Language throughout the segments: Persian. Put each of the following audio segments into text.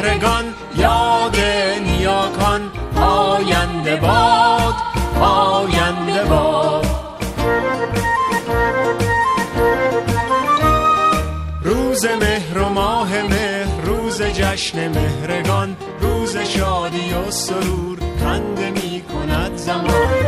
مهرگان یاد نیاکان آینده باد آینده باد. روز مهر و ماه مهر روز جشن مهرگان روز شادی و سرور خنده می کند زمان.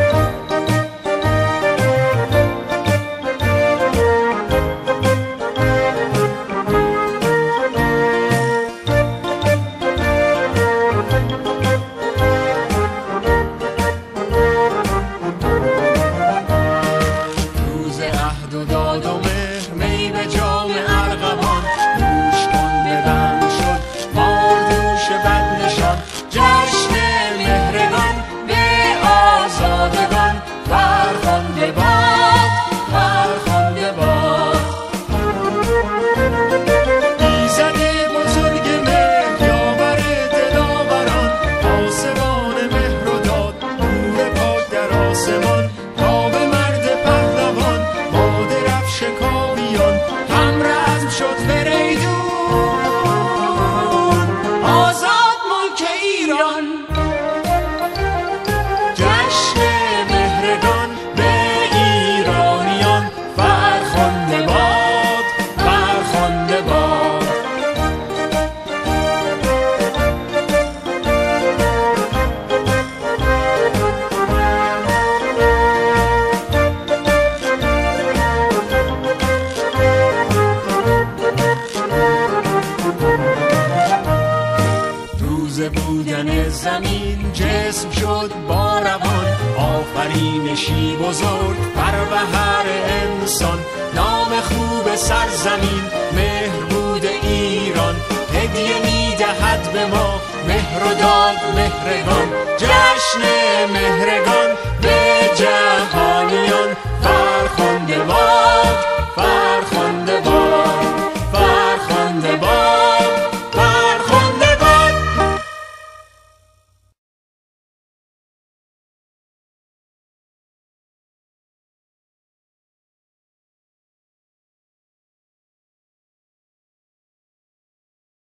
آفرینشی بزرگ بر انسان. نام خوب سرزمین مهر بود ایران. هدیه می‌دهد به ما مهر و داد مهرگان. جشن مهرگان.